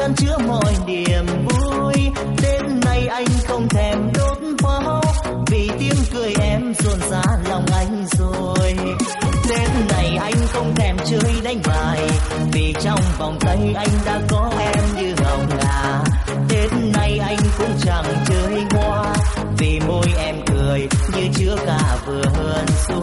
chan chứa mọi niềm vui. Đêm nay anh không thèm đốt pháo, vì tiếng cười em rộn rã lòng anh rồi. Đêm này anh không thèm chơi đánh bài, vì trong vòng tay anh đã có em như hồng ngà. Tết nay anh cũng chẳng chơi hoa, vì môi em cười như chứa cả vườn xuân.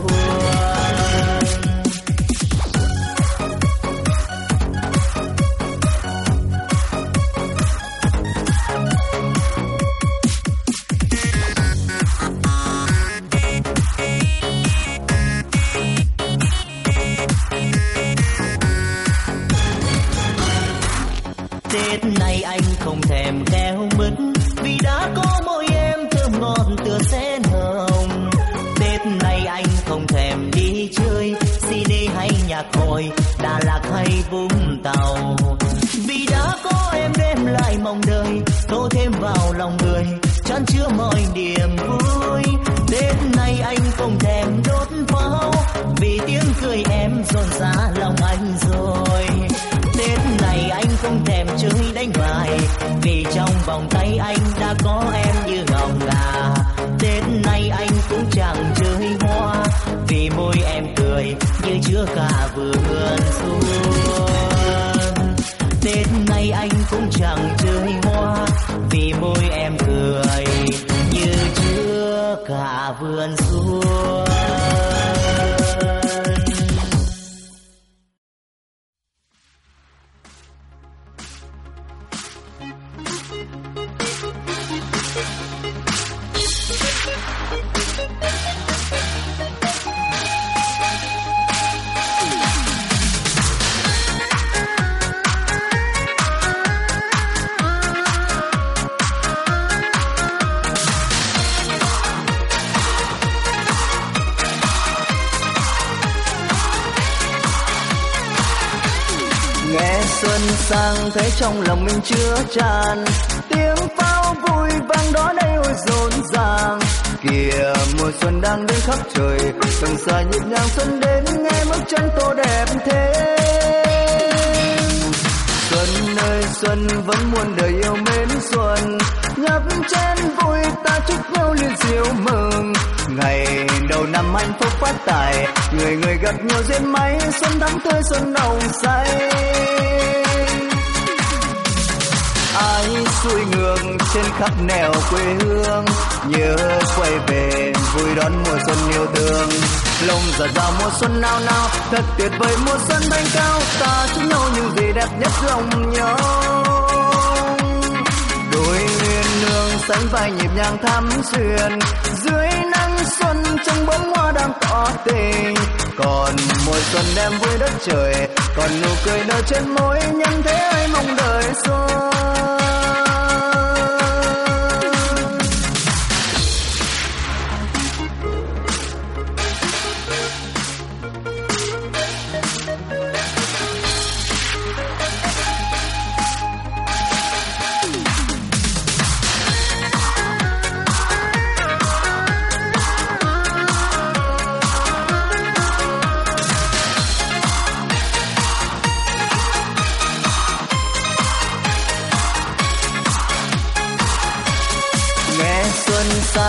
Xuân sang, thấy trong lòng mình chứa tràn. Tiếng pháo vui vang đó đây ôi rộn ràng. Kìa, mùa xuân đang đến khắp trời. Từng xa nhịp nhàng xuân đến, nghe bước chân tô đẹp thế. Xuân ơi, xuân, vẫn muôn đời yêu mến xuân nhấp chén vui ta chúc nhau liên diệu mừng. Ngày đầu năm hạnh phúc phát tài, người người gặp nhau duyên may, xuân thắm tươi xuân nồng say. Ai xuôi ngược trên khắp nẻo quê hương, nhớ quay về vui đón mùa xuân yêu thương. Lòng giật vào mùa xuân nao nao, thật tuyệt vời mùa xuân thanh cao, ta chúc nhau những gì đẹp nhất lòng nhau. Sánh vai nhịp nhàng thắm xuyên. Dưới nắng xuân trong bóng hoa đang tỏ tình. Còn mùa xuân đem vui đất trời, còn nụ cười nở trên môi nhân thế ai mong đợi xuân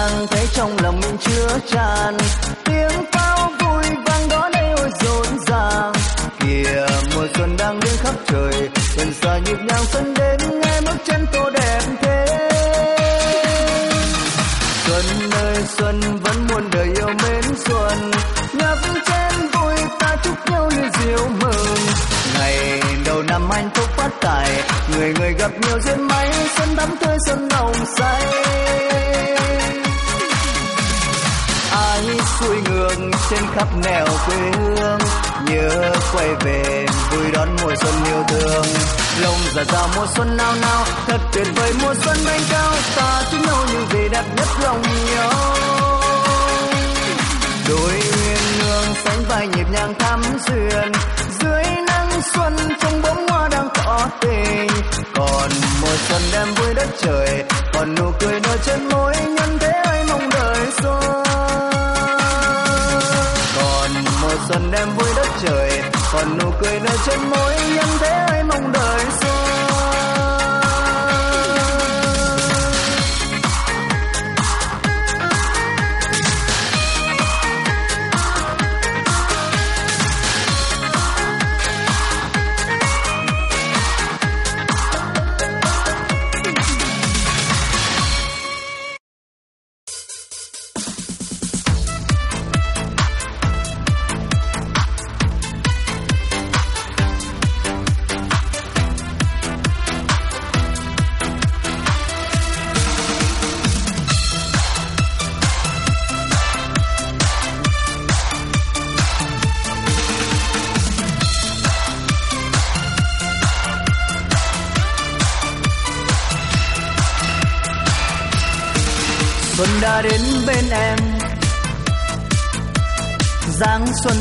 sang thấy trong lòng mình chứa tràn. Tiếng pháo vui vang đó đây ôi rộn ràng. Kìa, mùa xuân đang đến khắp trời. Gần xa nhịp nhàng xuân đến, nghe bước chân tô đẹp thế. Xuân ơi, xuân vẫn muôn đời yêu mến xuân. Nhấp chén vui ta chúc nhau liên diệu mừng. Ngày đầu năm hạnh phúc phát tài. Người người gặp nhiều duyên may, xuân thắm tươi xuân nồng say. Khắp nẻo quê hương, nhớ quay về vui đón mùa xuân yêu thương. Lông dạt dào mùa xuân nao nao, thật tuyệt vời mùa xuân thanh cao, ta chúc nhau những gì đẹp nhất lòng nhau đôi nguyên nương sánh vai nhịp nhàng thắm duyên, dưới nắng xuân trong bóng hoa đang tỏ tình. Còn mùa xuân đem vui đất trời, còn nụ cười nở trên môi nhân thế ai mong đợi xuân xuân đem vui đất trời. Còn nụ cười nơi trên môi nhân thế ai mong đợi xuân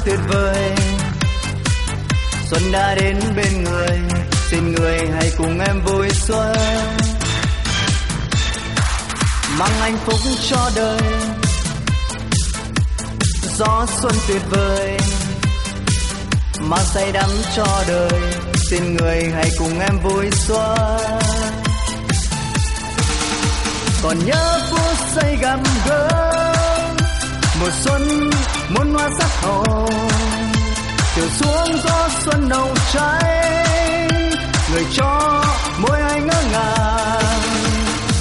tuyệt vời. Xuân đã đến bên người, xin người hãy cùng em vui xuân. Mang hạnh phúc cho đời. Gió xuân tuyệt vời mang say đắm cho đời. Xin người hãy cùng em vui xuân. Còn nhớ phút giây gặp gỡ mùa xuân, muôn hoa sắc hồng chiều xuống gió xuân nồng cháy. Người cho môi anh ngỡ ngàng.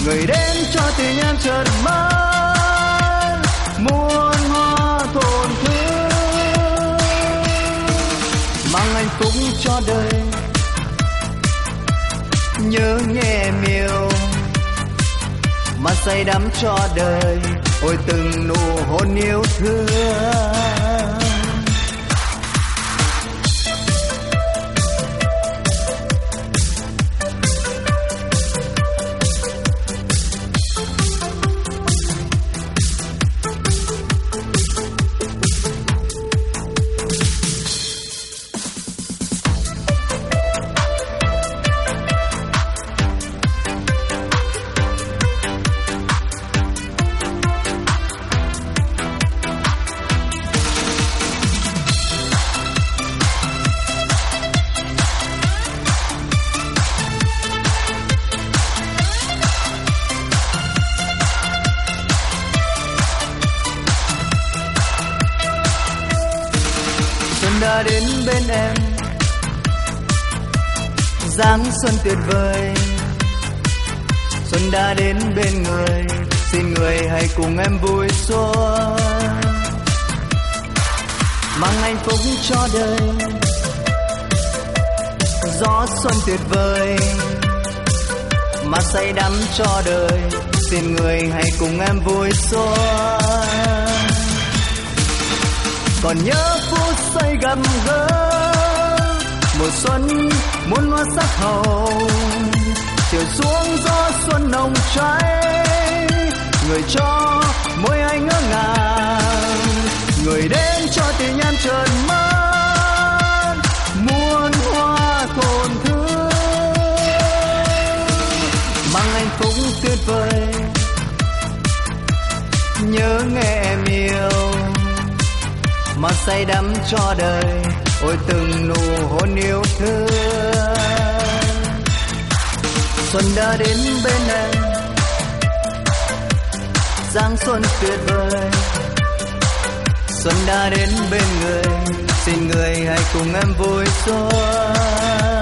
Người đến cho tình em chợt mất muôn hoa thổn thức. Mang hạnh phúc cho đời. Nhớ nhẹ miều mà say đắm cho đời ôi từng nụ hôn yêu thương. Tuyệt vời. Xuân đã đến bên người, xin người hãy cùng em vui xuân mang hạnh phúc cho đời. Gió xuân tuyệt vời mà say đắm cho đời, xin người hãy cùng em vui xuân còn nhớ phút say gặp gỡ mùa xuân, muôn hoa sắc hồng. Chiều xuống gió xuân nồng cháy, người cho môi anh ngỡ ngàng. Người đến cho tình em chợt mắt, muôn hoa tổn thương. Mang anh phúc tuyệt vời, nhớ nghe em yêu. Mà say đắm cho đời ôi, từng nụ hôn yêu thương. Xuân đã đến bên em. Giang xuân tuyệt vời. Xuân đã đến bên người. Xin người hãy cùng em vui xuân.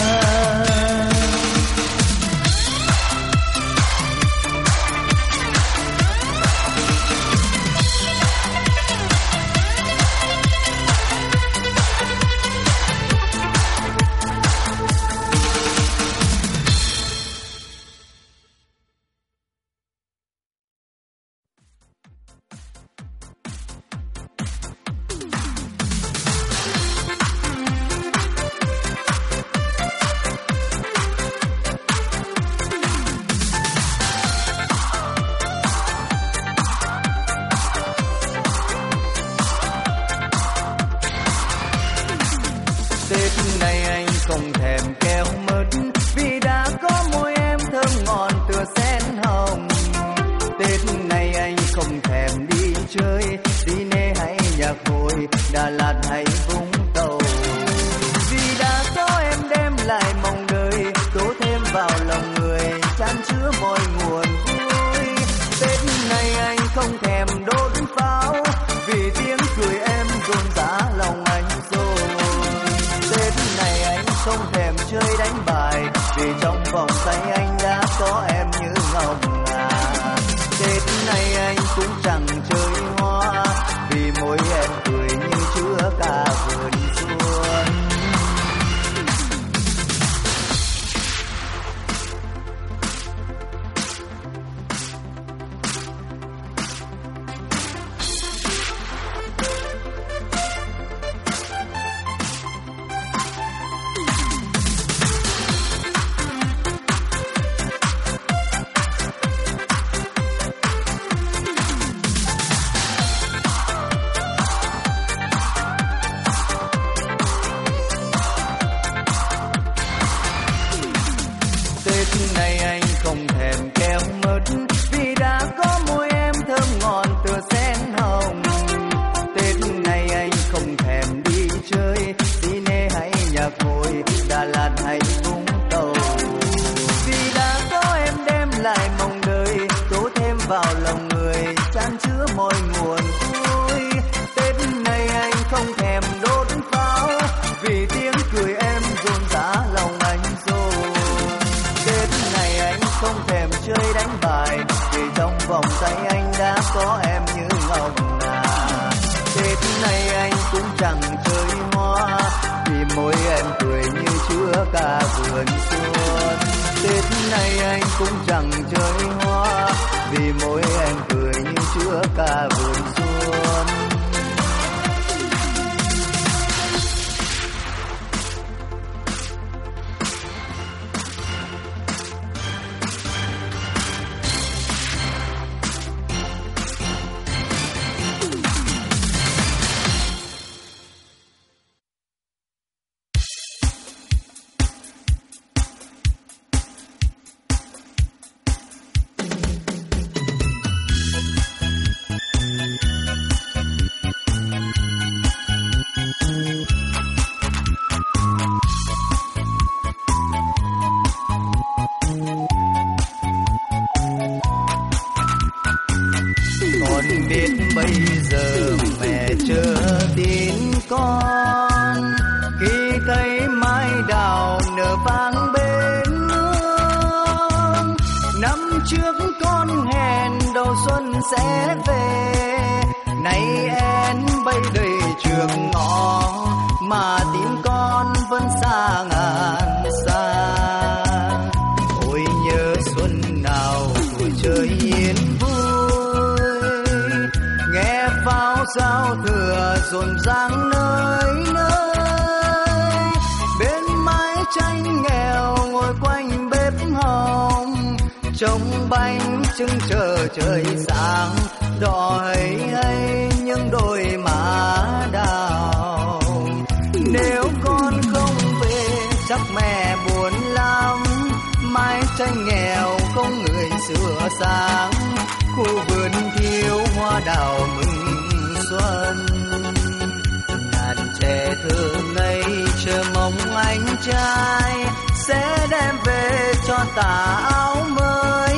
trai sẽ đem về cho tà áo mới.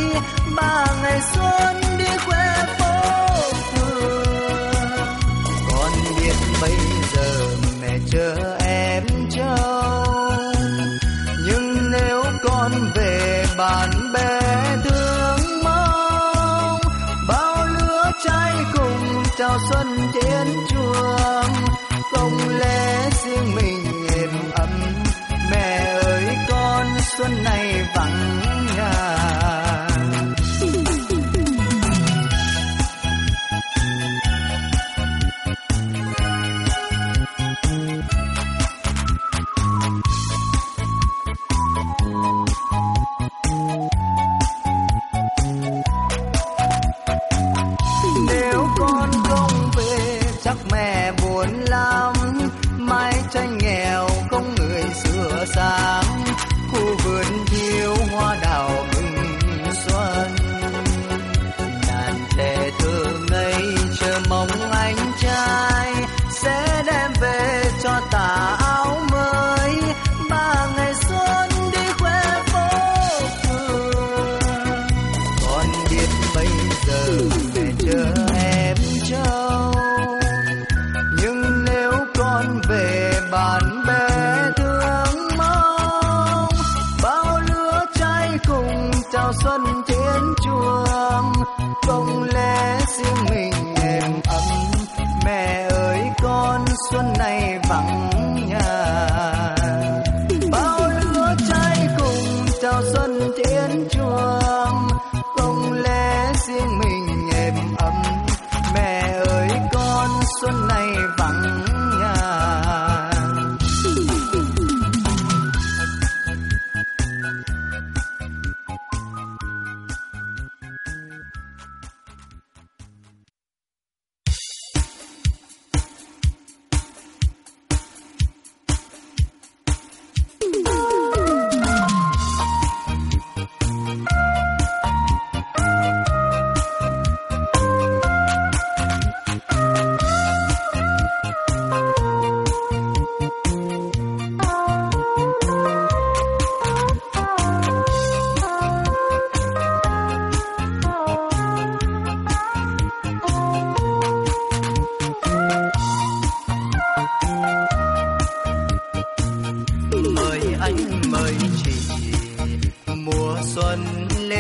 Ba ngày xuân đi quê phố phường. Con biết bây giờ mẹ chờ em trông nhưng nếu con về bạn bè thương mong, bao lứa trai cùng chào xuân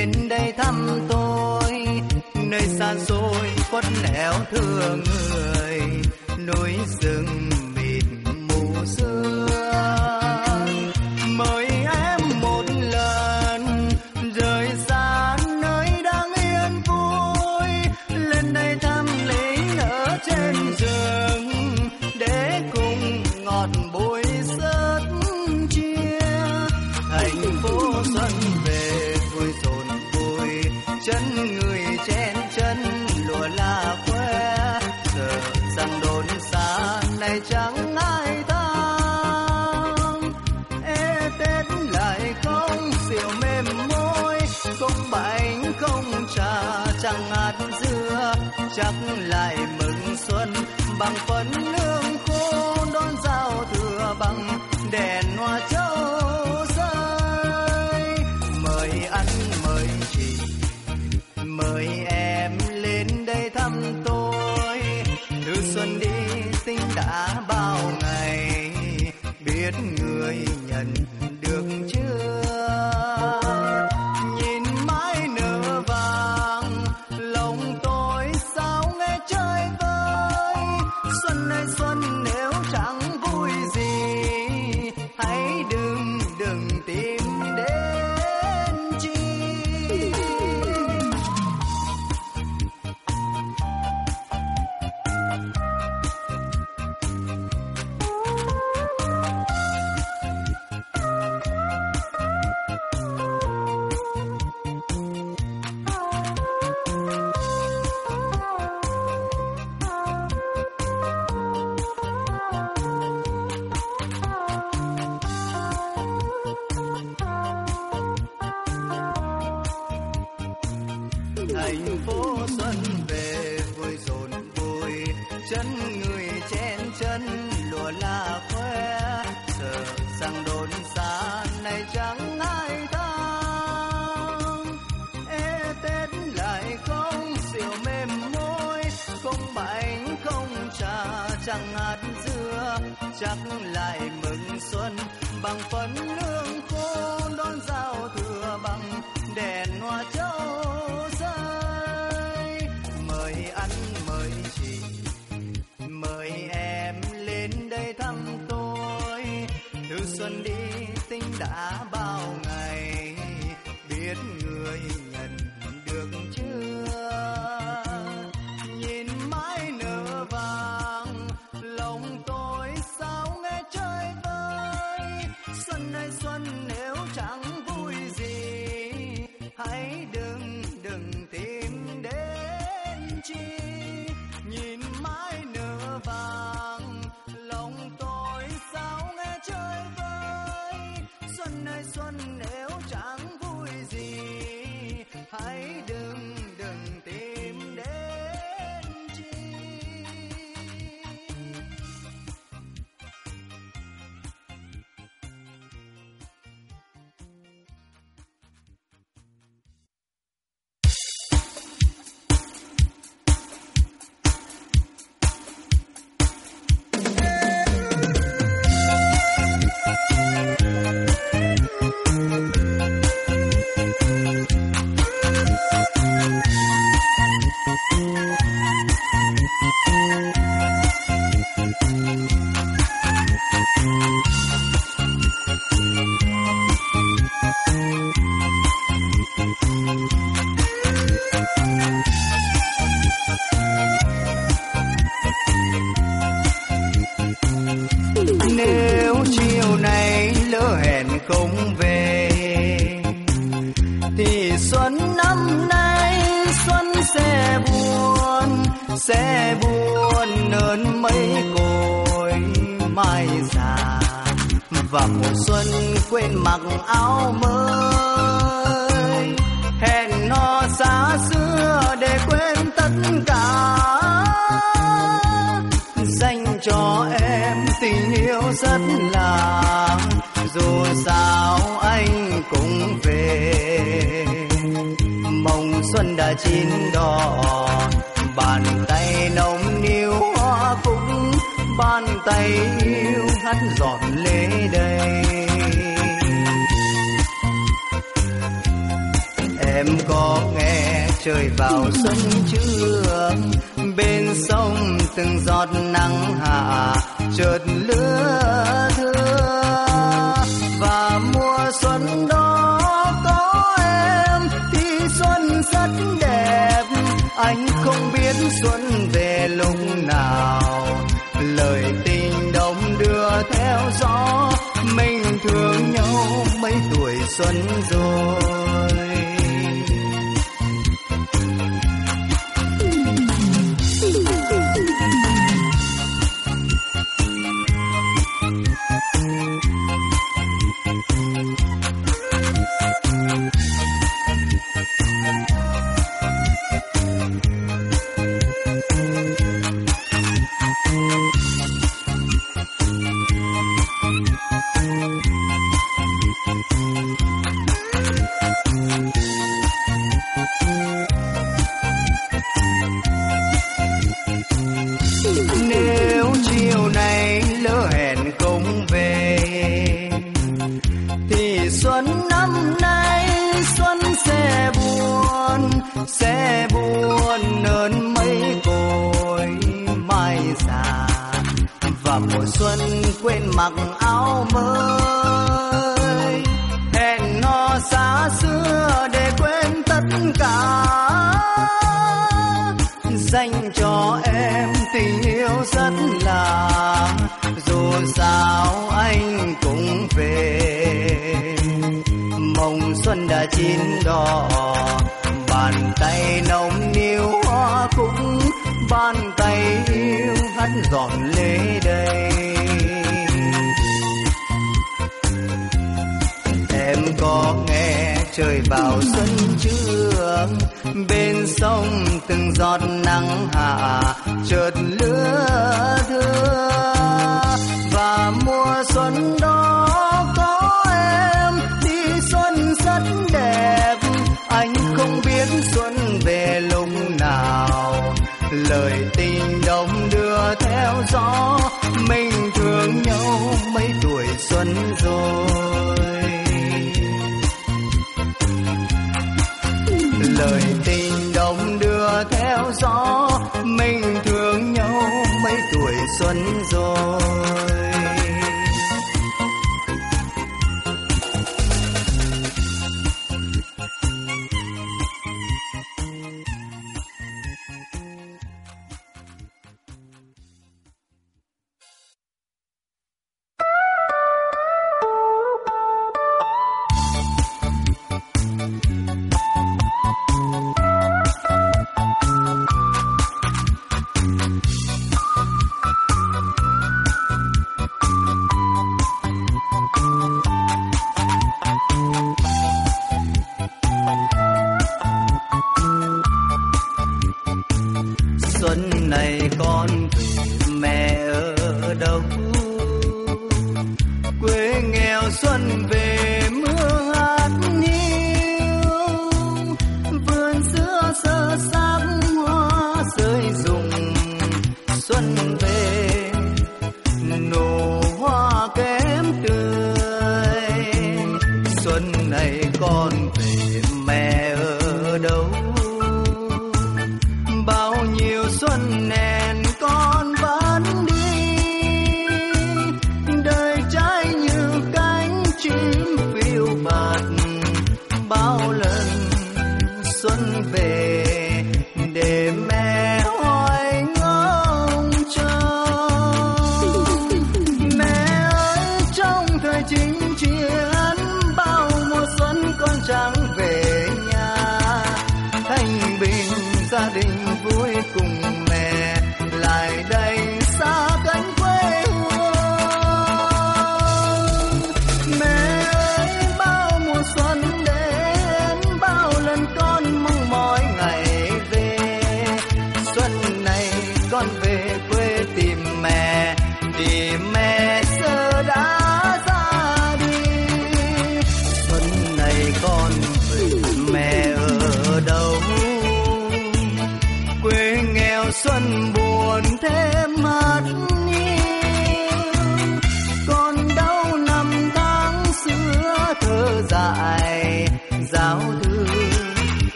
đến đây thăm tôi nơi xa xôi quất nẻo thương người.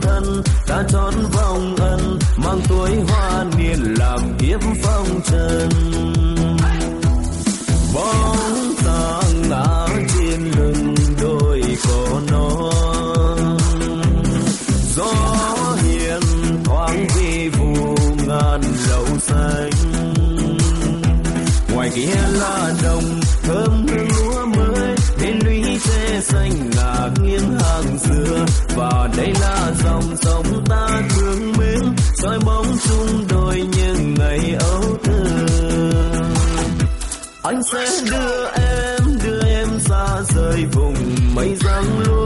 thân ta chót vòng ân mang tuổi hoa niên làm kiếp phong trần. và đây là dòng sông ta thương mến, soi bóng chung đôi những ngày ấu thơ anh sẽ đưa em đưa em xa rời vùng mây giăng luôn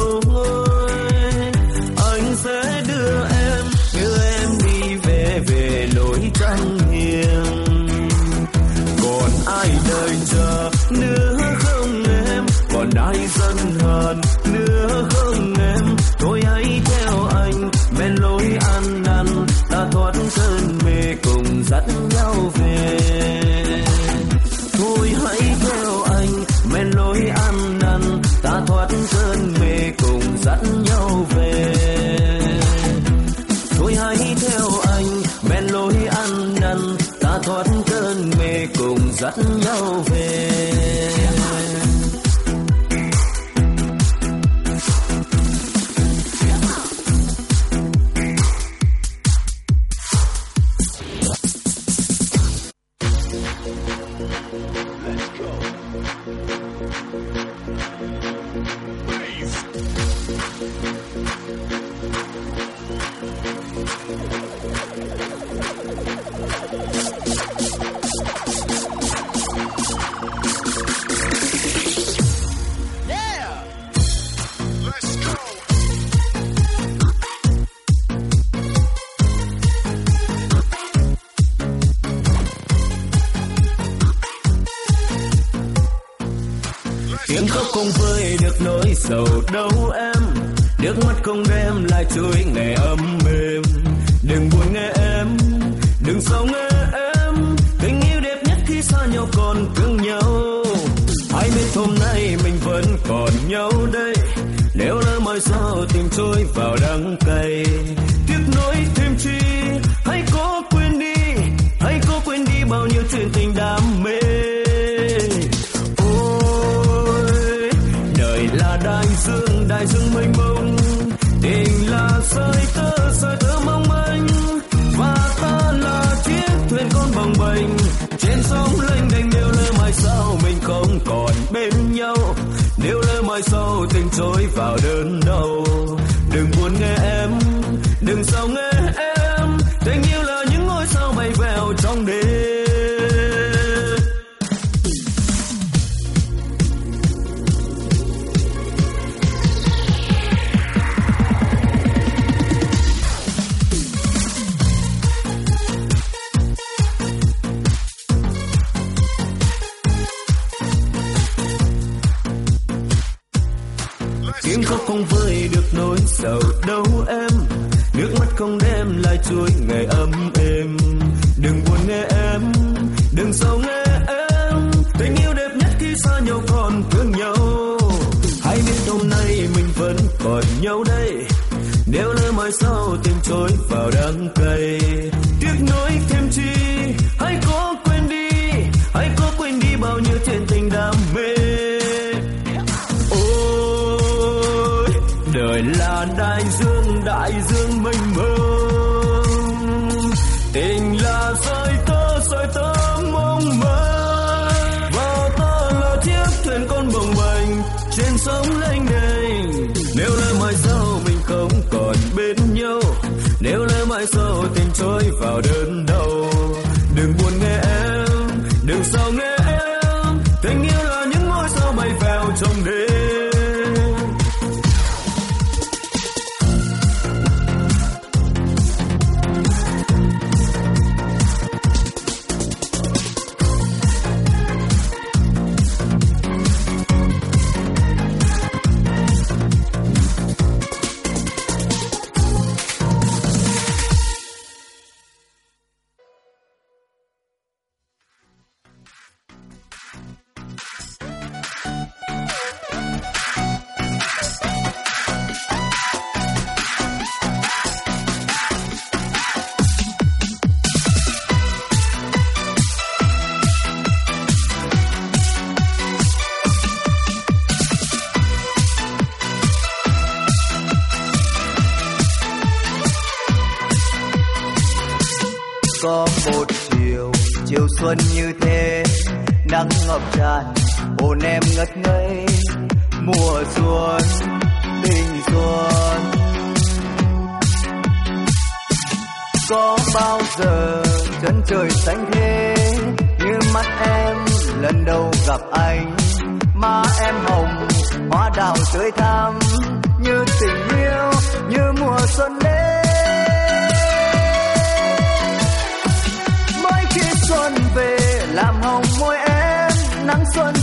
Trên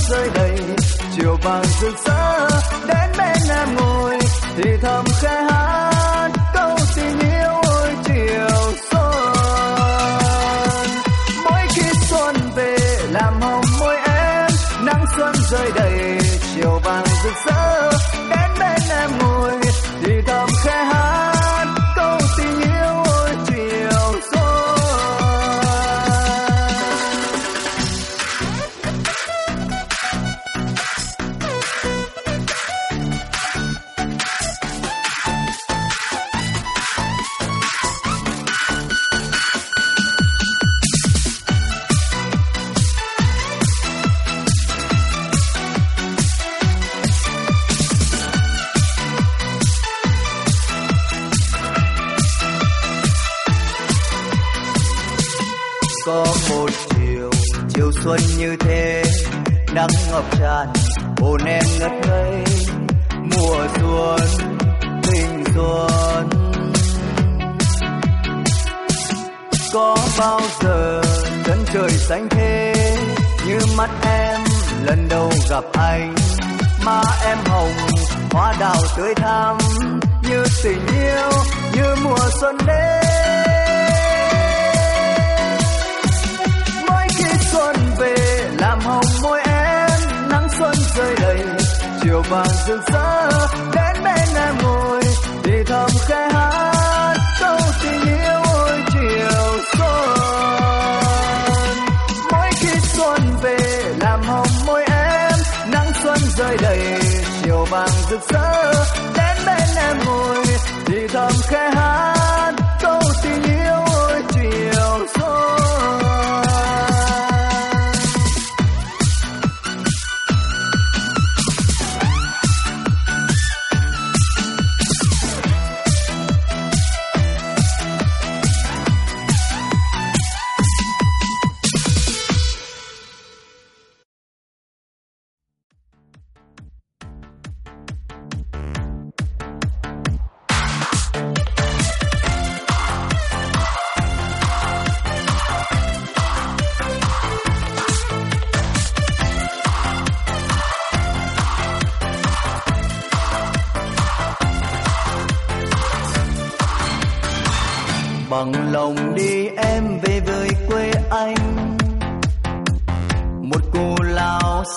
rơi đầy chiều vàng rực rỡ, đến bên em ngồi, thì thầm khẽ hát câu tình yêu ôi chiều xuân. Mỗi khi xuân về, làm hồng môi em, nắng xuân rơi đầy, chiều vàng rực rỡ.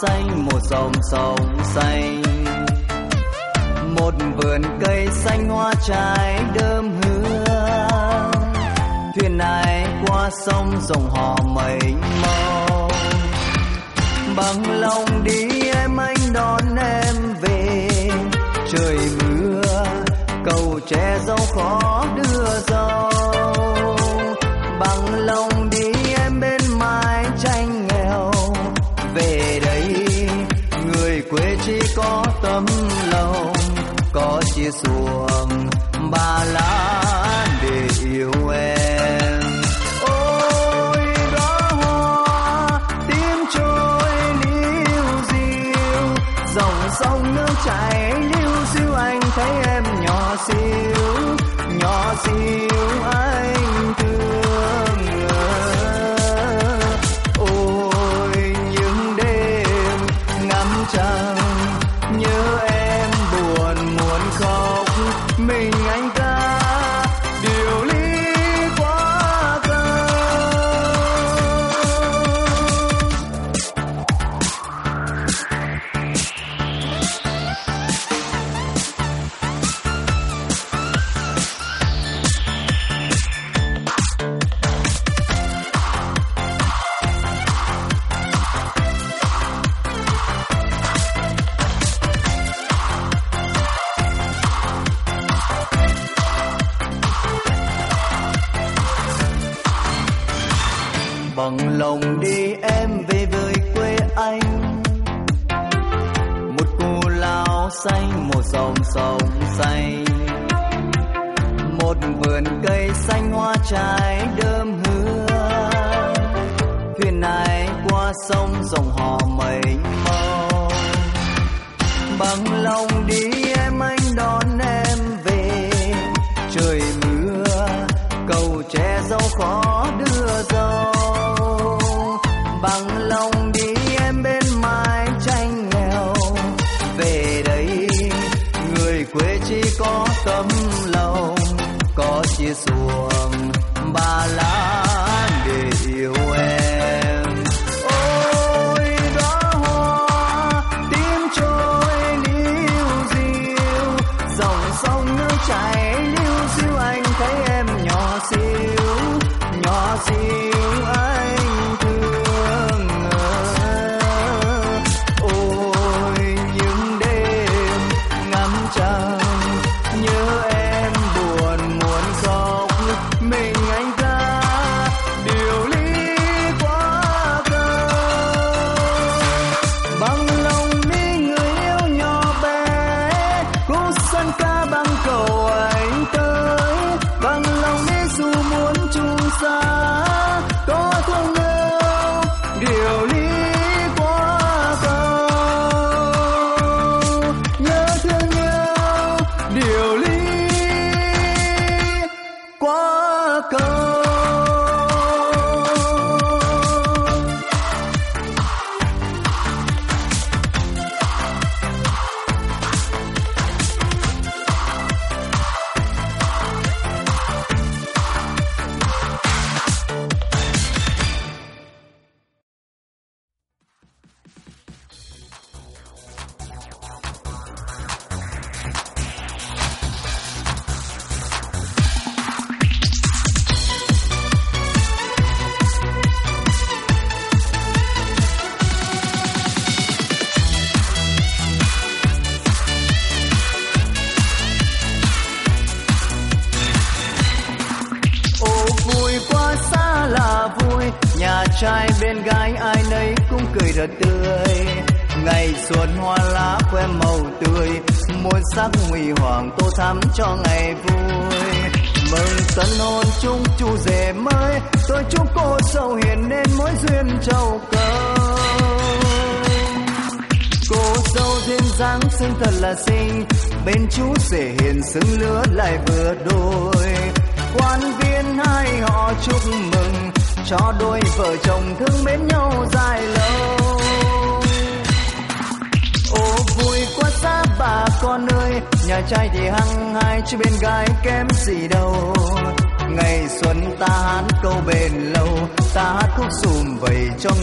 xanh, một dòng sông xanh. Một vườn cây xanh hoa trái đơm hương. Thuyền này qua sông dòng hò mênh mông. Bằng lòng đi em anh đón em về. Trời mưa, cầu che dấu khó xuồng ba lá để yêu em. Ôi đó hoa, tim trôi liu diu dòng sông nước chảy liu xiêu anh thấy em nhỏ xíu nhỏ xíu.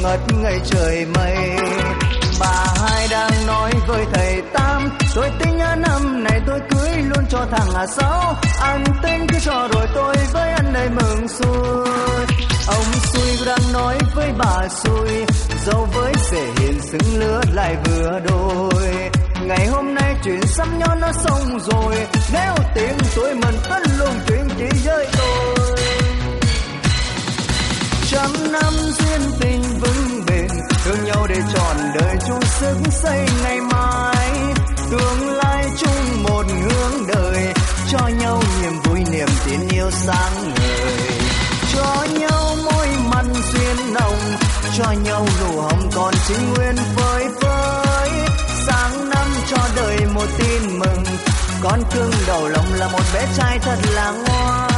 Ngất ngây trời mây. Bà hai đang nói với thầy tam tôi tính ở năm này tôi cưới luôn cho thằng hà sáu. Anh tính cứ cho rồi tôi với anh đây mừng xuôi. Ông xui đang nói với bà xui dâu với sẽ hiền xứng lứa lại vừa đôi. Ngày hôm nay chuyện sắm nhó nó xong rồi, nếu tìm tôi mình tất luôn chuyện chỉ với tôi trăm năm duyên tình vững bền, thương nhau để trọn đời chung sức xây ngày mai. Tương lai chung một hướng đời, cho nhau niềm vui, niềm tin yêu sáng ngời. Cho nhau môi mặn duyên nồng, cho nhau nụ hồng còn chính nguyên phơi phới. Sáng năm cho đời một tin mừng, con cưng đầu lòng là một bé trai thật là ngoan.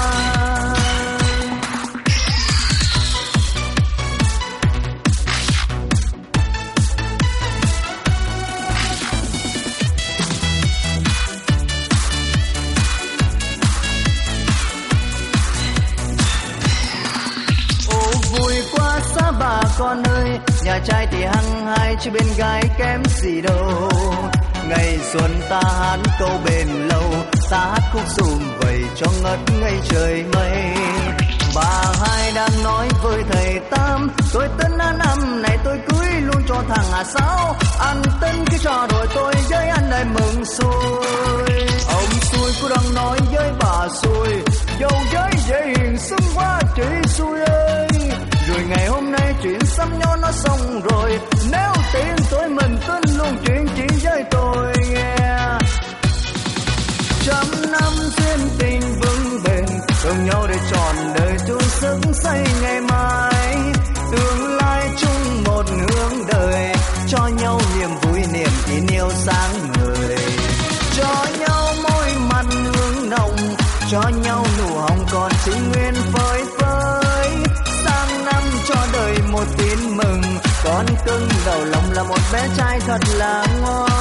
Trai thì hăng hai chứ bên gái kém gì đâu. Ngày xuân ta hát câu bền lâu, Ta hát khúc dùm vầy cho ngất ngây trời mây. Bà hai đang nói với thầy Tam, Tôi tân á năm này tôi cưới luôn cho thằng à sáu. Ăn tân cứ cho rồi tôi với anh lại mừng xuôi. Ông xuôi cũng đang nói với bà xuôi Dâu với dễ hiền xứng quá chị xuôi ơi. Rồi ngày hôm nay chuyện xăm nhau nó xong rồi. Nếu tin tôi mình tin luôn chuyện chỉ với tôi nghe. Trăm năm duyên tình vững bền, cùng nhau để tròn đời chung sức xây ngày mai. Là một bé trai thật là ngoan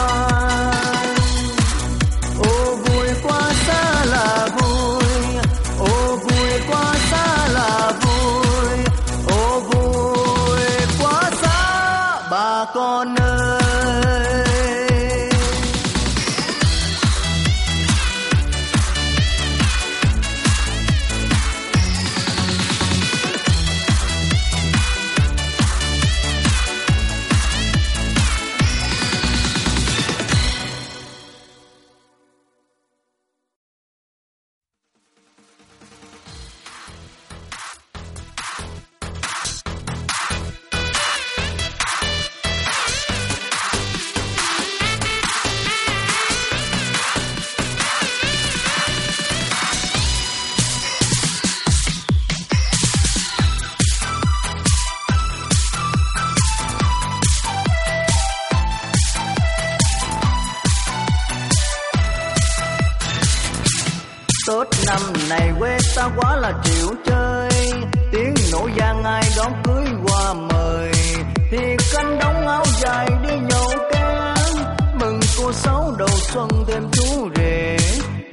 thêm chú rể.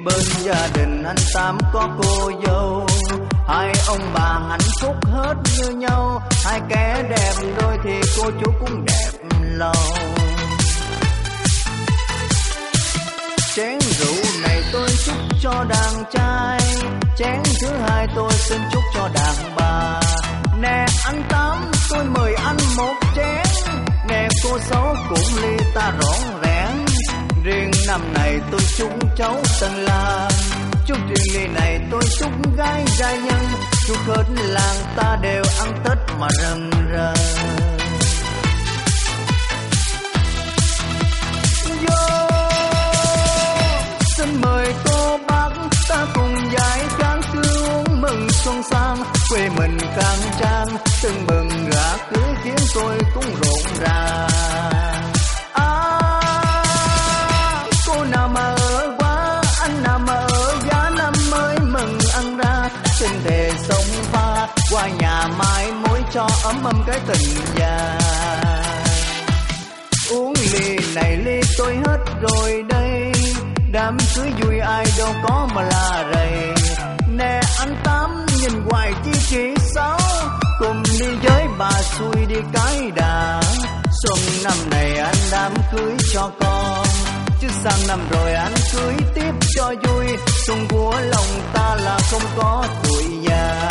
Bên gia đình anh Tám có cô dâu. Hai ông bà hạnh phúc hết như nhau. Hai kẻ đẹp đôi thì cô chú cũng đẹp lâu chén rượu này tôi chúc cho đàn trai. Chén thứ hai tôi xin chúc cho đàn bà. Nè anh tám, tôi mời anh một chén. Nè cô sáu cũng ly ta rõ ràng riêng. Năm này tôi chúc cháu tân lan. Chúc chuyện ly này tôi chúc gái gia nhân. Chúc hết làng ta đều ăn tết mà rần rần Yo, xin mời cô bác ta cùng giải kháng cứ uống mừng xuân sang. Quê mình khang trang, từng mừng gã cưới khiến tôi cũng rộn ràng. Cho ấm ấm cái tình già uống ly này ly tôi hết rồi đây. Đám cưới vui ai đâu có mà là rầy. Nè anh tám, nhìn hoài chi chỉ sáu cùng đi với bà xui đi cái đà. Xuân năm này anh đám cưới cho con. Chứ sang năm rồi anh cưới tiếp cho vui. Xuân của lòng ta là không có tuổi già.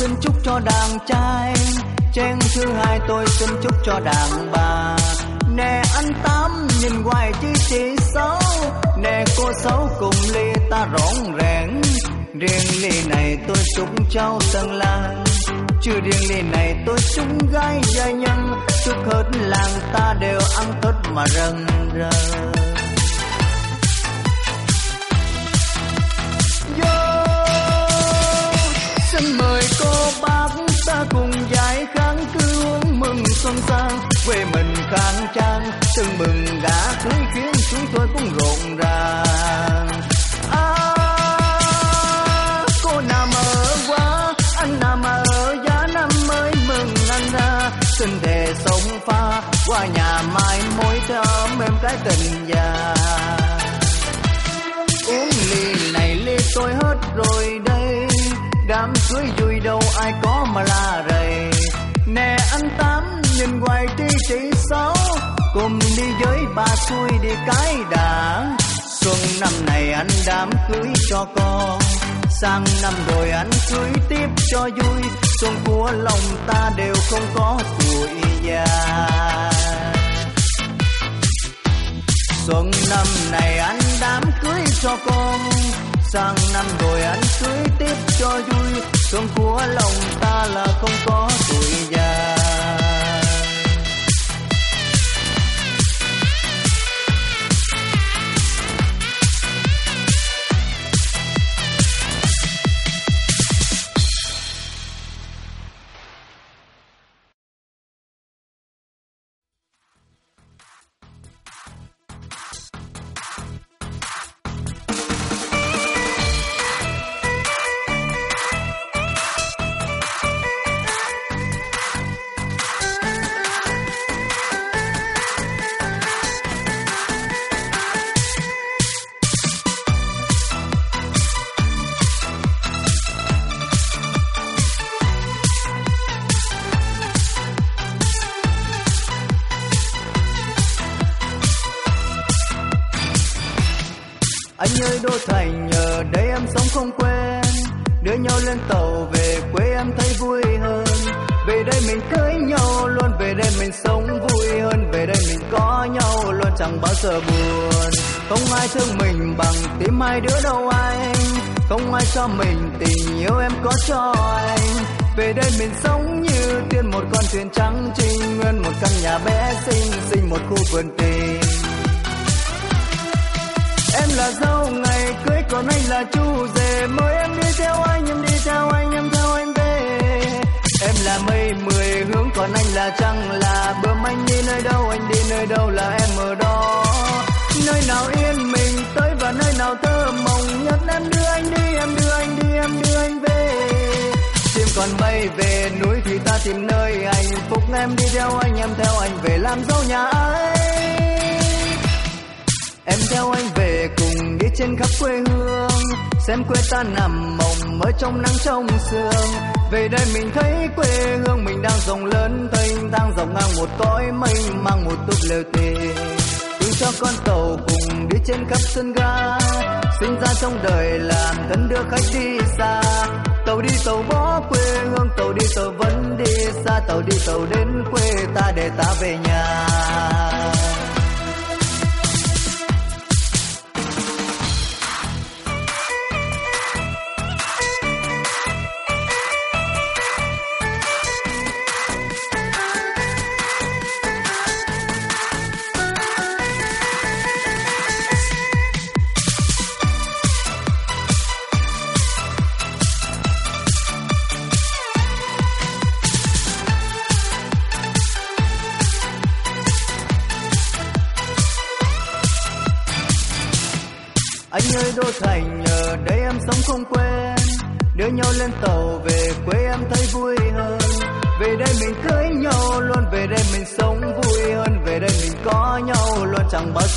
Xin chúc cho đàn trai. Chén thứ hai tôi xin chúc cho đàn bà. Nè anh tám, nhìn hoài chứ chỉ xấu. Nè cô xấu cùng ly ta rõn rẽn riêng ly này tôi chúc cháu tân làng chưa riêng ly này tôi chúc gái gia nhân. Chúc hết làng ta đều ăn tết mà rần rần. Xin mời cô bác ta cùng giải kháng, cứ uống mừng xuân sang quê mình khang trang từng mừng đã. cưới bà xuôi đi cái đảng xuân năm này anh đám cưới cho con. Sang năm rồi anh cưới tiếp cho vui. Xuân của lòng ta đều không có tuổi già. Xuân năm này anh đám cưới cho con. Sang năm rồi anh cưới tiếp cho vui. Xuân của lòng ta là không có tuổi già. Cho mình tình yêu em có cho anh. Về đây mình sống như tiên, một con thuyền trắng trinh nguyên, một căn nhà bé xinh xinh một khu vườn tình. Em là dâu, ngày cưới còn anh là chú rể. Mời em đi theo anh, em đi theo anh, em theo anh về. Em là mây mười, hướng còn anh là trăng là bướm. Anh đi nơi đâu, anh đi nơi đâu là em ở đó. Nơi nào yên mình, tới và nơi nào thơ mộng. Nhất em đưa anh đi em đưa anh đi, em đưa anh về. Chim còn bay về núi thì ta tìm nơi hạnh phúc em đi theo anh, em theo anh về làm dâu nhà anh. Em theo anh về cùng đi trên khắp quê hương. Xem quê ta nằm mộng ở trong nắng trong sương. Về đây mình thấy quê hương mình đang rộng lớn. Thênh thang dọc ngang một cõi mênh mang một túp lều tình cho con tàu cùng đi trên khắp sân ga. Sinh ra trong đời làm thân đưa khách đi xa. Tàu đi tàu bỏ quê hương, tàu đi tàu vẫn đi xa. Tàu đi tàu đến quê ta để ta về nhà.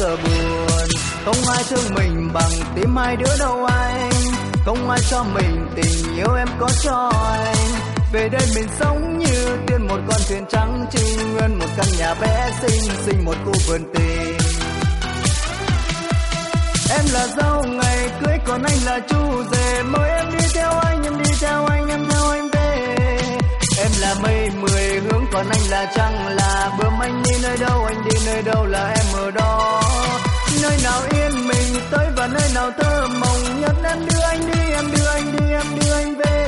Giờ buồn. Không ai thương mình bằng tim hai đứa đâu anh. Không ai cho mình tình yêu em có cho anh về đây mình sống như tiên, một con thuyền trắng trinh nguyên, một căn nhà bé xinh xinh một khu vườn tình. Em là dâu, ngày cưới còn anh là chú rể. Mời em đi theo anh, em đi theo anh, em theo anh về. Em là mây mười, hướng còn anh là trăng là. Bướm anh đi nơi đâu, anh đi nơi đâu là em ở đó nơi nào yên mình, tới và nơi nào thơ mộng. Nhất em đưa anh đi, em đưa anh đi, em đưa anh về.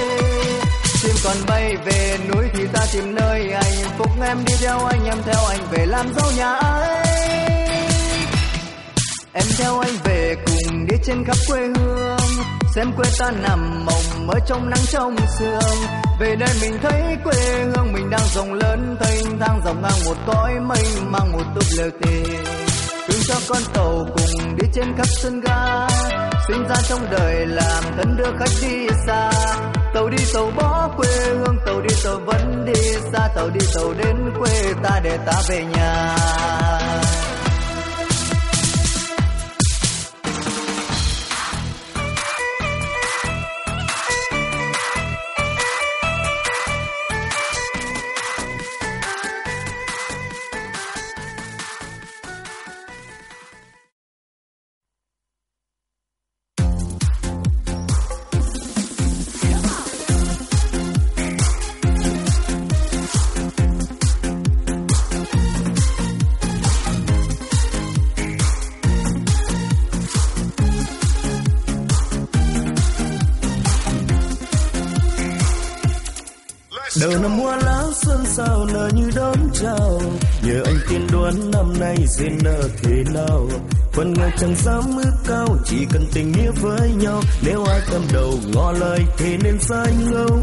Chim còn bay về núi thì ta tìm nơi hạnh phúc em đi theo anh, em theo anh về làm dâu nhà ấy em theo anh về cùng đi trên khắp quê hương. Xem quê ta nằm mộng ở trong nắng trong sương. Về đây mình thấy quê hương mình đang rộng lớn. Thênh thang dòng ngang một cõi mênh mang một túp lều tình cho con tàu cùng đi trên khắp sân ga. Sinh ra trong đời làm thân đưa khách đi xa. Tàu đi tàu bỏ quê hương, tàu đi tàu vẫn đi xa. Tàu đi tàu đến quê ta để ta về nhà. Đầu năm hoa lá xuân sao nở như đón chào. Nhờ anh tiên đoán năm nay duyên nợ thế nào. Phần ngày chẳng dám ước cao, chỉ cần tình nghĩa với nhau. Nếu ai cầm đầu ngỏ lời thì nên sai ngấu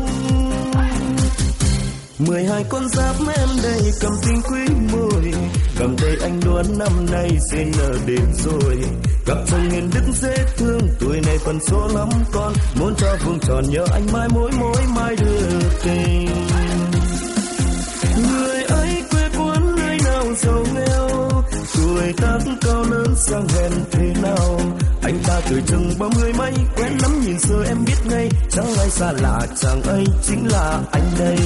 mười hai con giáp em đây cầm tình quý môi. Cầm tay anh đoán năm nay sẽ nở đến rồi. Gặp chồng hiền đức dễ thương, tuổi này phần số lắm con. Muốn cho vuông tròn nhớ anh mãi mối mối mai đưa tình. Người ấy quê quán nơi nào giàu nghèo. Tuổi tác cao lớn sang hèn thế nào. Anh ta tuổi chừng ba mươi mấy, quen lắm, nhìn xưa em biết ngay. Chẳng ai xa lạ chàng ấy chính là anh đây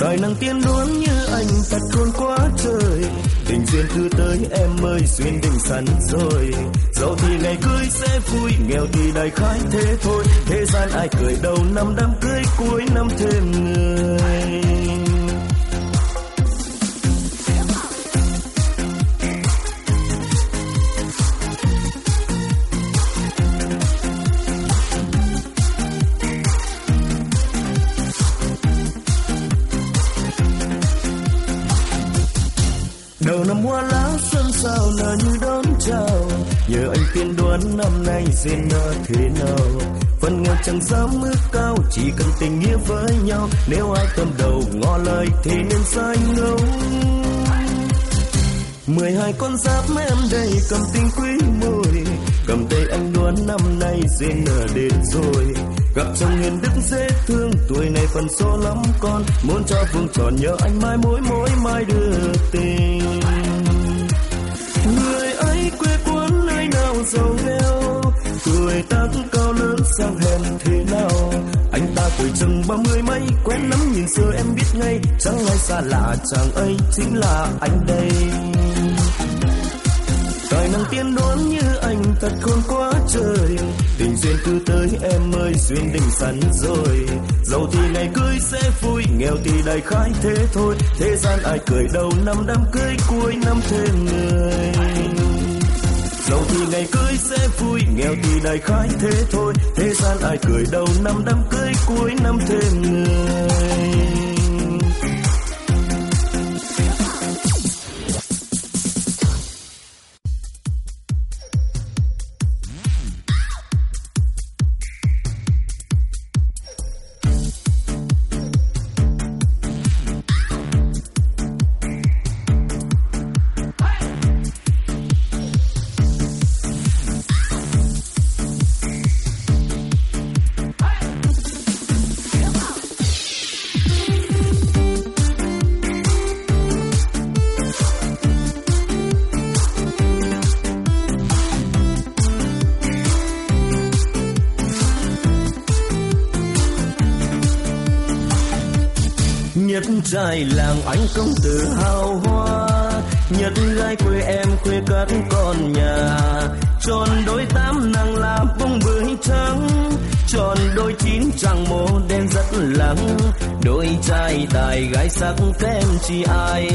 đời nàng tiên đoán như anh, thật khôn quá trời. Tình duyên cứ tới, em ơi, duyên định sẵn rồi. Giàu thì ngày cưới sẽ vui, nghèo thì đại khái thế thôi. Thế gian ai cười đầu năm đám cưới cuối năm thêm người. Sao nở như đón chào? Nhờ anh tiên đoán năm nay duyên nở thế nào? Phần nghèo chẳng dám ước cao, chỉ cần tình nghĩa với nhau. Nếu ai cầm đầu ngỏ lời thì nên say ngấu mười hai con giáp em đây cầm tình quý môi cầm tay anh đoán năm nay duyên nở đến rồi. Gặp chồng hiền đức dễ thương, tuổi này phần số lắm con. Muốn cho vương tròn nhớ anh mãi mối mối mai đưa tình. Nơi nào giàu tuổi tác cao lớn sang hèn thế nào? Anh ta tuổi chừng ba mươi mấy, quen lắm nhìn xưa em biết ngay, chẳng ai xa lạ, chàng ấy chính là anh đây. Tài năng tiên đoán như anh thật khôn quá trời. Tình duyên cứ tới em ơi, duyên định sẵn rồi. Giàu thì ngày cưới sẽ vui, nghèo thì đại khái thế thôi. Thế gian ai cười đầu năm đám cưới cuối năm thêm người giàu từ ngày cưới sẽ vui, nghèo thì đại khái thế thôi. Thế gian ai cười đầu năm đám cưới cuối năm thêm người. Nhất trai làng anh công tử hào hoa. Nhất gái quê em quê các con nhà. Tròn đôi tám nàng là bông bưởi trắng. Tròn đôi chín chàng mồ đen rất lắng. Đôi trai tài gái sắc thêm chi ai?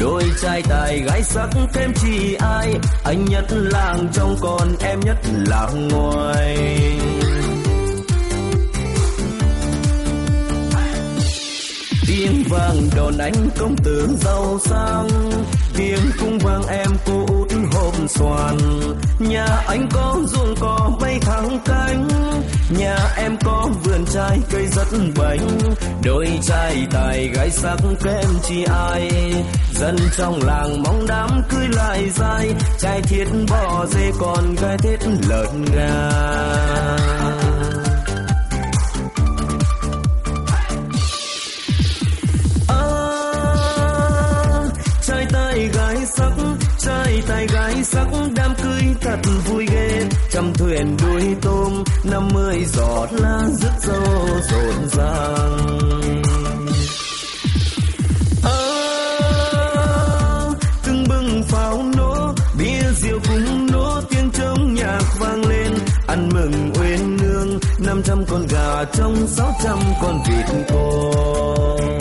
Đôi trai tài gái sắc thêm chi ai? Anh nhất làng trong con em nhất làng ngoài. Tiếng vang, đòn anh công tử giàu sang. Tiếng cung vang, em cô út hộp xoàn. Nhà anh có ruộng cỏ bay thẳng cánh nhà em có vườn trái cây rất bánh. Đôi trai tài gái sắc, kém chi ai. Dân trong làng mong đám cưới lại dài trai thiết bò dê còn gái thiết lợn gà. Sắc đám cưới thật vui ghê. Trăm thuyền đuôi tôm năm mươi giọt lá rứt dâu rộn ràng. À, từng bưng pháo nổ bia rượu cùng nổ tiếng trống nhạc vang lên. Ăn mừng uyên nương năm trăm con gà trong sáu trăm con vịt con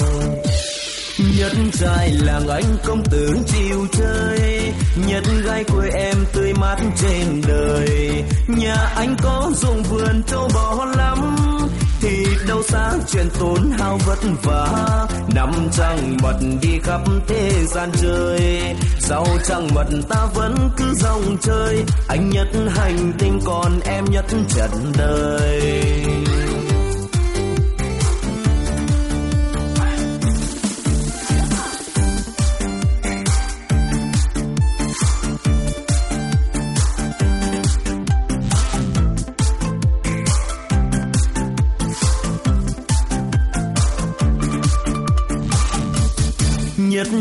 nhất trai làng anh công tử chiều chơi nhất gái quê em tươi mát trên đời. Nhà anh có ruộng vườn châu bò lắm. Thì đâu xa chuyện tốn hao vất vả. Năm trăng mật đi khắp thế gian chơi sau trăng mật ta vẫn cứ dòng chơi. Anh nhất hành tinh còn em nhất trần đời.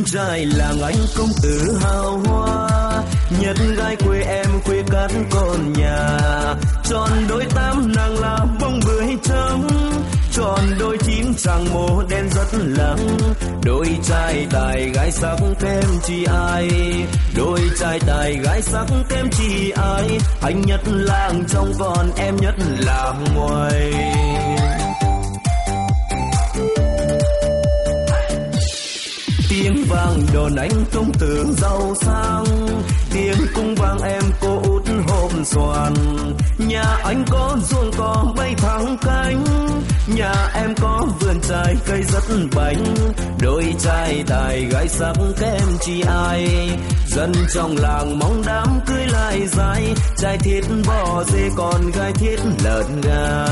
Trai làng anh công tử hào hoa. Nhất gái quê em quê cát con nhà. Tròn đôi tám nàng là bông bưởi trắng. Tròn đôi chín chàng mồ đen rất lắng đôi trai tài gái sắc thêm chi ai. Đôi trai tài gái sắc thêm chi ai. Anh nhất làng trong còn em nhất làng ngoài vang, đồn anh công tử giàu sang. Tiếng cung vang, em cô út hôm xoàn nhà anh có ruộng có bay thẳng cánh nhà em có vườn trái cây rất bánh. Đôi trai tài gái sắc kém chi ai. Dân trong làng mong đám cưới lại dài trai thiết bò dê còn gái thiết lợn gà.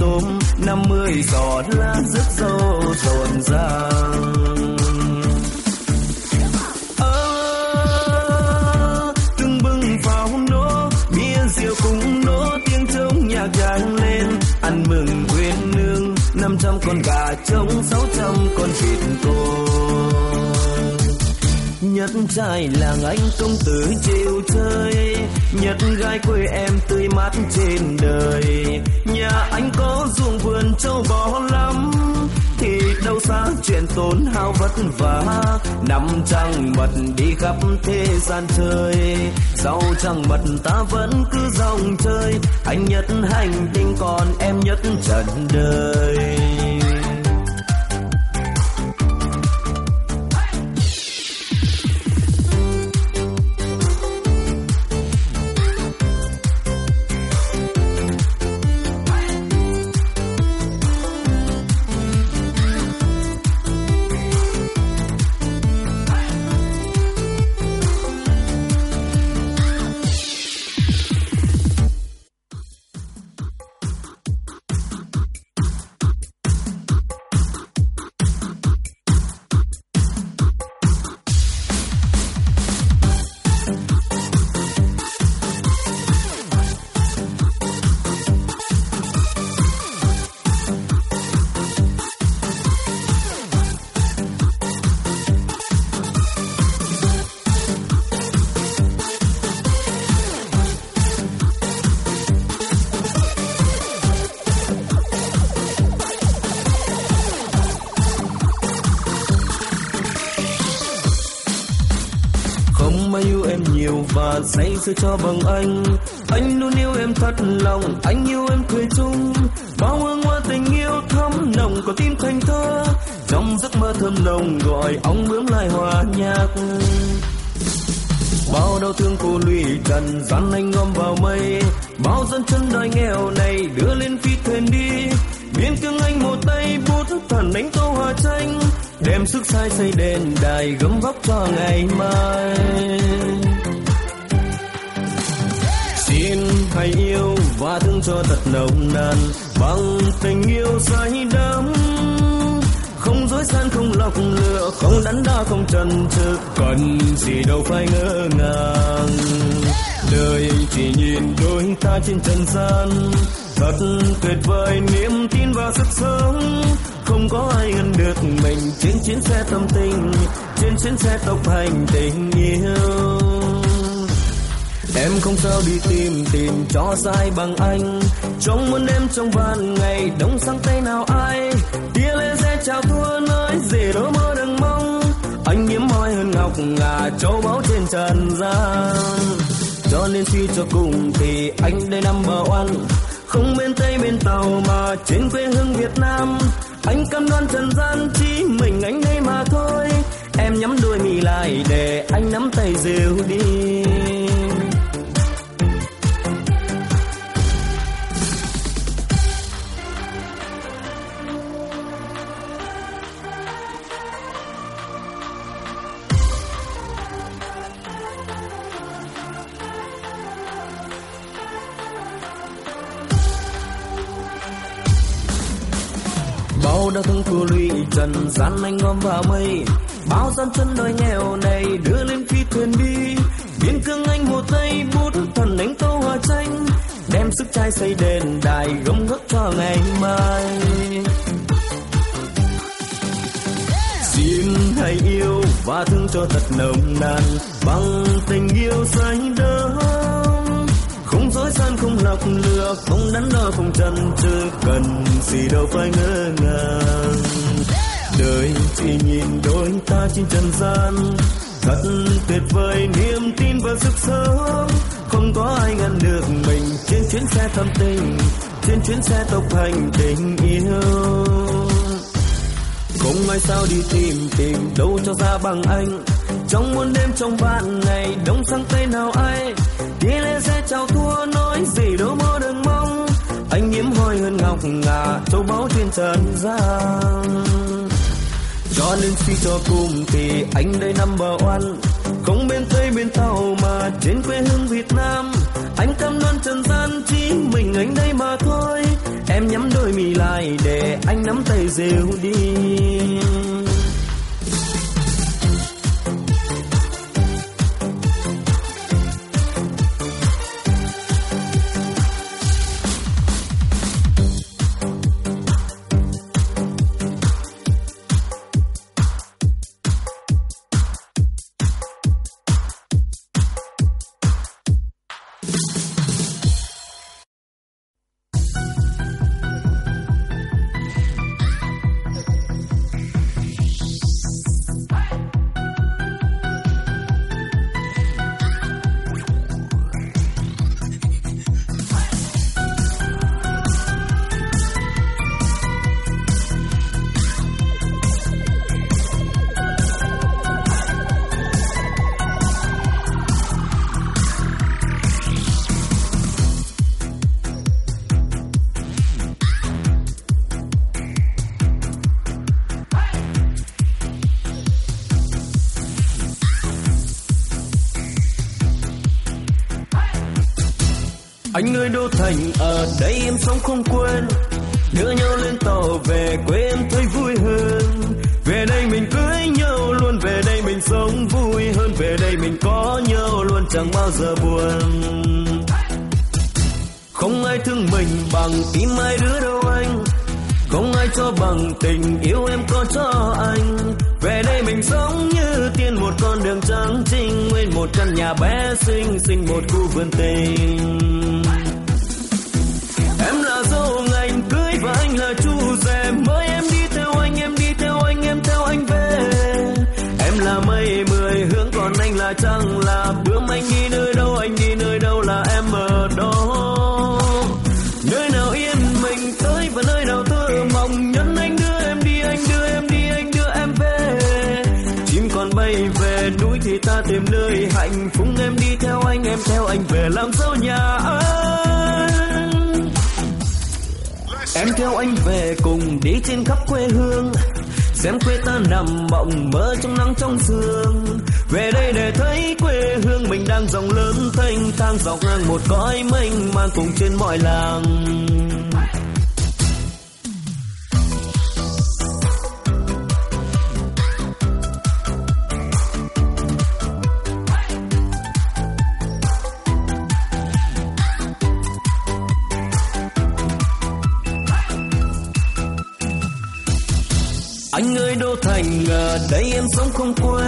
Tôm năm mươi giọt lá rất dâu rộn ràng à, từng bưng pháo nổ, bia rượu cùng nổ, tiếng trống nhạc vang lên. Ăn mừng quên nương năm trăm con gà trống sáu trăm con vịt tôm nhất trai làng anh công tử chịu chơi. Nhất gái quê em tươi mát trên đời. Nhà anh có ruộng vườn châu bò lắm. Thì đâu xa chuyện tốn hao vất vả. Năm trăng mật đi khắp thế gian chơi. Sau trăng mật ta vẫn cứ dòng chơi. Anh nhất hành tinh còn em nhất trần đời. Và say sưa cho bằng anh. Anh luôn yêu em thật lòng, anh yêu em cười chung. Bao hương hoa tình yêu thắm nồng, có tim thành thơ. Trong giấc mơ thơm nồng, gọi ong bướm lại hòa nhạc. Bao đau thương cô lụy trần gian anh ngâm vào mây. Bao dân chân đời nghèo này, đưa lên phi thuyền đi. Biên cương anh một tay bút, thần đánh câu hòa tranh đem sức sai xây đền đài, gấm vóc cho ngày mai. Hãy yêu và thương cho thật nồng nàn. Bằng tình yêu say đắm, không dối gian, không lọc lừa không đắn đo, không trần trực cần gì đâu phải ngỡ ngàng. Đời chỉ nhìn đôi ta trên trần gian, thật tuyệt vời niềm tin vào sức sống. Không có ai gần được mình trên chuyến xe tâm tình, trên chuyến xe tốc hành tình yêu em không sao đi tìm tìm cho sai bằng anh. Trong muốn em trong vạn ngày, đông sang tay nào ai. Tia lên sẽ chào thua nói gì đó mơ đừng mong. Anh hiếm hoi hơn ngọc ngà, châu báu trên trần gian. Cho nên suy cho cùng thì anh đây năm bờ oan không bên tây, bên tàu mà trên quê hương việt nam. Anh cam đoan trần gian chỉ mình anh đây mà thôi. Em nhắm đôi mi lại để anh nắm tay dìu đi. Bao đau thương thua lụy. Trần gian anh ôm vào mây, bao gian chân đời nghèo này đưa lên phi thuyền đi. Biên cương anh một tay bút, thần đánh tô hòa tranh đem sức trai xây đền đài gấm gấp cho ngày mai. Xin hãy yêu và thương cho thật nồng nàn, bằng tình yêu say đắm không dối gian không lọc lừa không đắn đo không chần chừ, cần gì đâu phải ngơ ngàng. Đời chỉ nhìn đôi ta trên trần gian, thật tuyệt vời niềm tin và sức sống. Không có ai ngăn được mình trên chuyến xe thâm tình, trên chuyến xe tốc hành tình yêu. Không ai sao đi tìm tìm đâu cho ra bằng anh. Trong muôn đêm trong vạn ngày, đông sang tây nào ai. Đi lên xe chào thu ngà châu báu trên trần gian. Cho nên suy cho cùng thì anh đây năm bờ oan. Không bên tây bên tàu mà trên quê hương việt nam. Anh cam đoan trần gian chỉ mình anh đây mà thôi. Em nhắm đôi mì lại để anh nắm tay rêu đi. Đô thành, ở đây em sống không quên. Đưa nhau lên tàu về quê em thấy vui hơn. Về đây mình cưới nhau luôn, về đây mình sống vui hơn. Về đây mình có nhau luôn, chẳng bao giờ buồn. Không ai thương mình bằng tim ai đứa đâu anh. Không ai cho bằng tình yêu em có cho anh. Về đây mình sống như tiên, một con đường trắng trinh nguyên, một căn nhà bé xinh xinh một khu vườn tình. Rằng là bước là bướm anh đi nơi đâu, anh đi nơi đâu là em ở đó. Nơi nào yên mình tới và nơi nào thơ mộng nhân anh đưa em đi, anh đưa em đi, anh đưa em về. Chim còn bay về núi thì ta tìm nơi hạnh phúc em đi theo anh, em theo anh về làm dâu nhà anh? Em theo anh về cùng đi trên khắp quê hương, xem quê ta nằm mộng mơ trong nắng trong sương về đây để thấy quê hương mình đang rộng lớn, thanh thang dọc ngang một cõi mênh mang cùng trên mọi làng anh ơi đô thành ở đây em sống không quên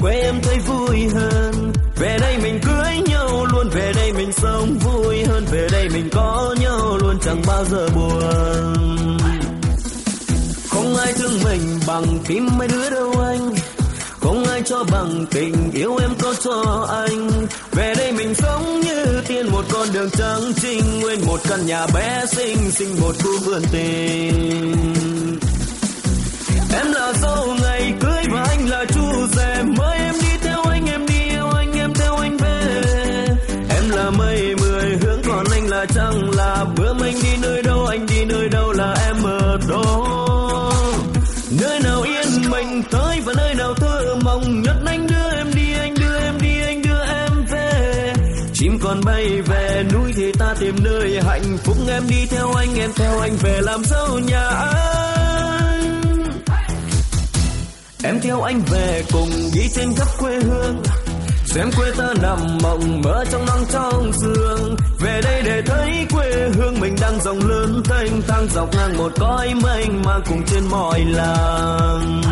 quê em thấy vui hơn. Về đây mình cưới nhau luôn, về đây mình sống vui hơn. Về đây mình có nhau luôn, chẳng bao giờ buồn. Không ai thương mình bằng tim mấy đứa đâu anh. Không ai cho bằng tình yêu em có cho anh. Về đây mình sống như tiên, một con đường trắng trinh nguyên. Một căn nhà bé xinh xinh, một khu vườn tình em là dâu ngày cưới và anh là chú rể. Mời em đi theo anh, em đi yêu anh, em theo anh về. Em là mây mười, hướng còn anh là trăng là. Bữa anh đi nơi đâu, anh đi nơi đâu là em ở đó. Nơi nào yên mình tới và nơi nào thơ mộng. Nhất anh đưa em đi, anh đưa em đi, anh đưa em về. Chim còn bay về, núi thì ta tìm nơi hạnh phúc. Em đi theo anh, em theo anh về làm dâu nhà anh em theo anh về cùng đi trên khắp quê hương. Xem quê ta nằm mộng mơ trong nắng trong sương. Về đây để thấy quê hương mình đang rộng lớn. Thanh thang dọc ngang một cõi mênh mang cùng trên mọi làng.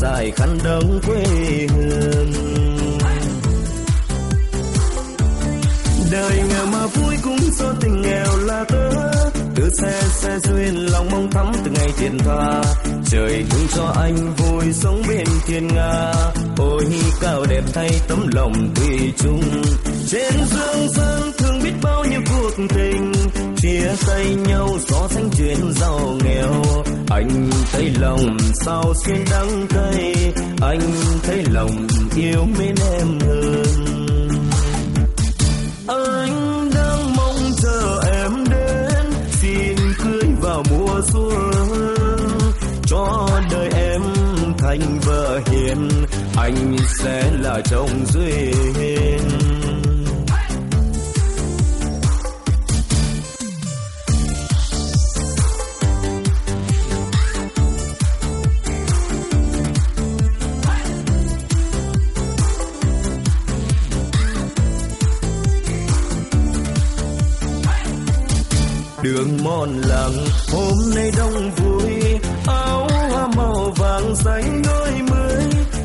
Dài khăn đóng quê hương. Đời nghèo mà vui cũng do tình nghèo là tớ. Từ xe xe duyên, lòng mong thắm từ ngày tiền thoa trời thương cho anh vui sống bên thiên nga. Ôi, cao đẹp thay tấm lòng thủy chung. Trên dương gian thương biết bao nhiêu cuộc tình. Chia tay nhau so sánh chuyện giàu nghèo. Anh thấy lòng sao xuyên đắng cay. Anh thấy lòng yêu mến em hơn. Anh đang mong chờ em đến. Xin cưới vào mùa xuân. Thành vợ hiền anh sẽ là chồng duyên. Đường mòn làng hôm nay đông vui áo hoa màu vàng xanh đôi mươi.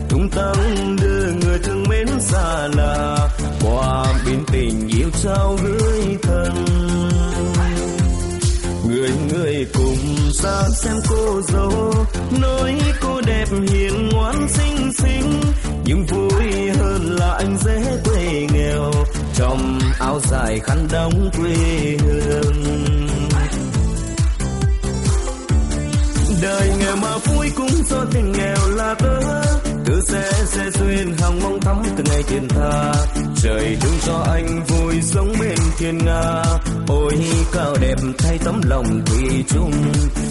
Tung tăng đưa người thương mến xa lạ, quà biến tình yêu trao gửi thân. Người người cùng xa xem cô dâu nói cô đẹp hiền ngoan xinh xinh. Nhưng vui hơn là anh dễ quê nghèo trong áo dài khăn đóng quê hương. Đời nghèo mà vui cũng do tình nghèo là tớ. Cứ xe xe duyên hằng mong thắm từ ngày tiền tha. Trời thương cho anh vui sống bên thiên nga. Ôi, cao đẹp thay tấm lòng thủy chung.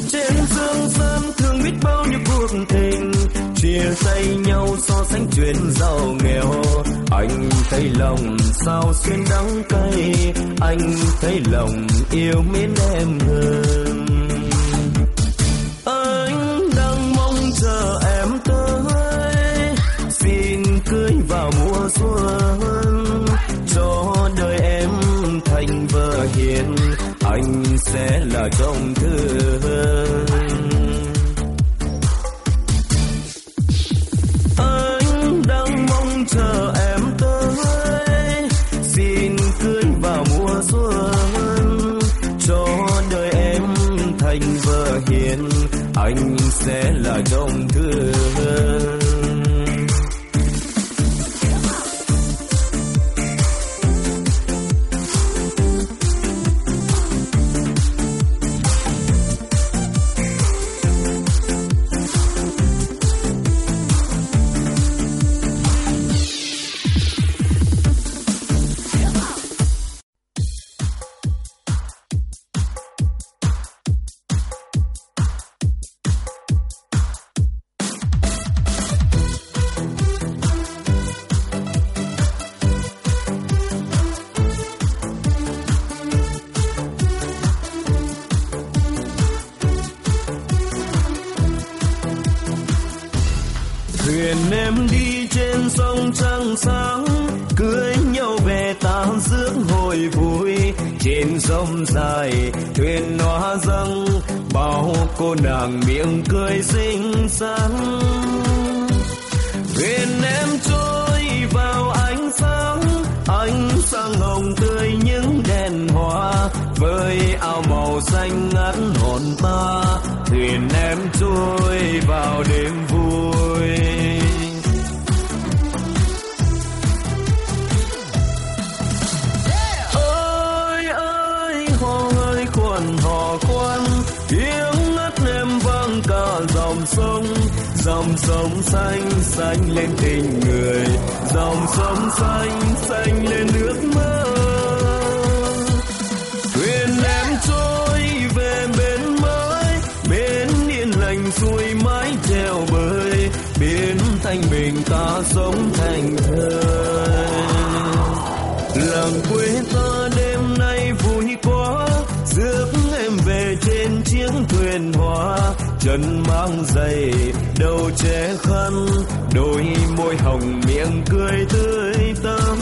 Trên dương gian thương biết bao nhiêu cuộc tình. Chia tay nhau so sánh chuyện giàu nghèo. Anh thấy lòng sao xuyên đắng cay. Anh thấy lòng yêu mến em hơn. Tới. Xin cưới vào mùa xuân, cho đời em thành vợ hiền, anh sẽ là chồng thương. Anh đang mong chờ sẽ là trong thương dòng dài sông xanh xanh lên tình người, dòng sông xanh xanh lên nước mơ. Thuyền em trôi về bên mới bên yên lành xuôi mái treo bơi bên thanh bình ta sống thành thơ. chân mang giày, đầu che khăn, đôi môi hồng miệng cười tươi tắn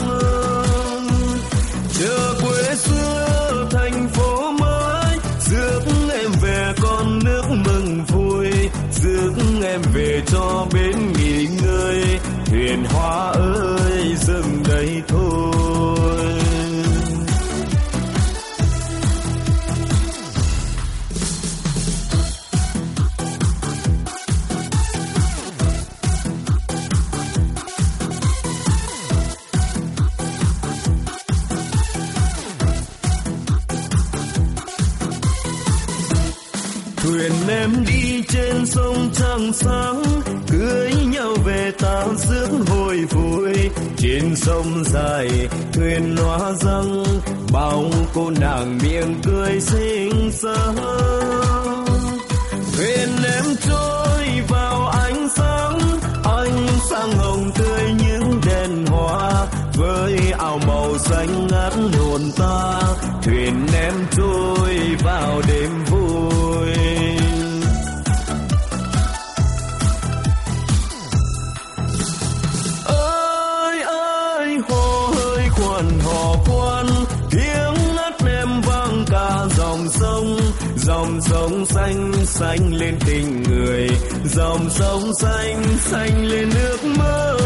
chờ quê xưa thành phố mới, rước em về con nước mừng vui. Rước em về cho bến nghỉ ngơi, thuyền hoa ơi trăng sáng, cưới nhau về ta rước hồi vui. Trên sông dài, thuyền hoa răng, bao cô nàng miệng cười xinh xắn. Thuyền em trôi vào ánh sáng ánh sáng hồng tươi những đèn hoa. Với áo màu xanh ngát hồn ta, thuyền em trôi vào đêm vui. sông xanh xanh lên tình người. Dòng sông xanh xanh lên nước mơ.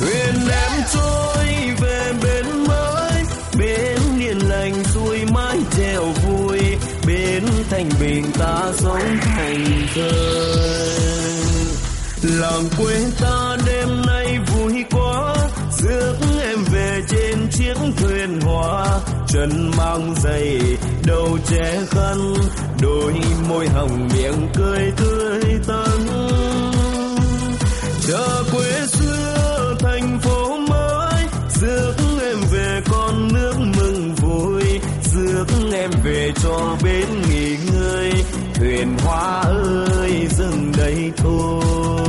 Thuyền em trôi về bên mới. Bên yên lành xuôi mãi treo vui. Bên thành bình ta sống thành thơ. làng quê ta chân mang giày, đầu che khăn, đôi môi hồng miệng cười tươi tắn. Chờ quê xưa, thành phố mới, rước em về con nước mừng vui. Rước em về cho bên nghỉ ngơi, thuyền hoa ơi, dừng đây thôi.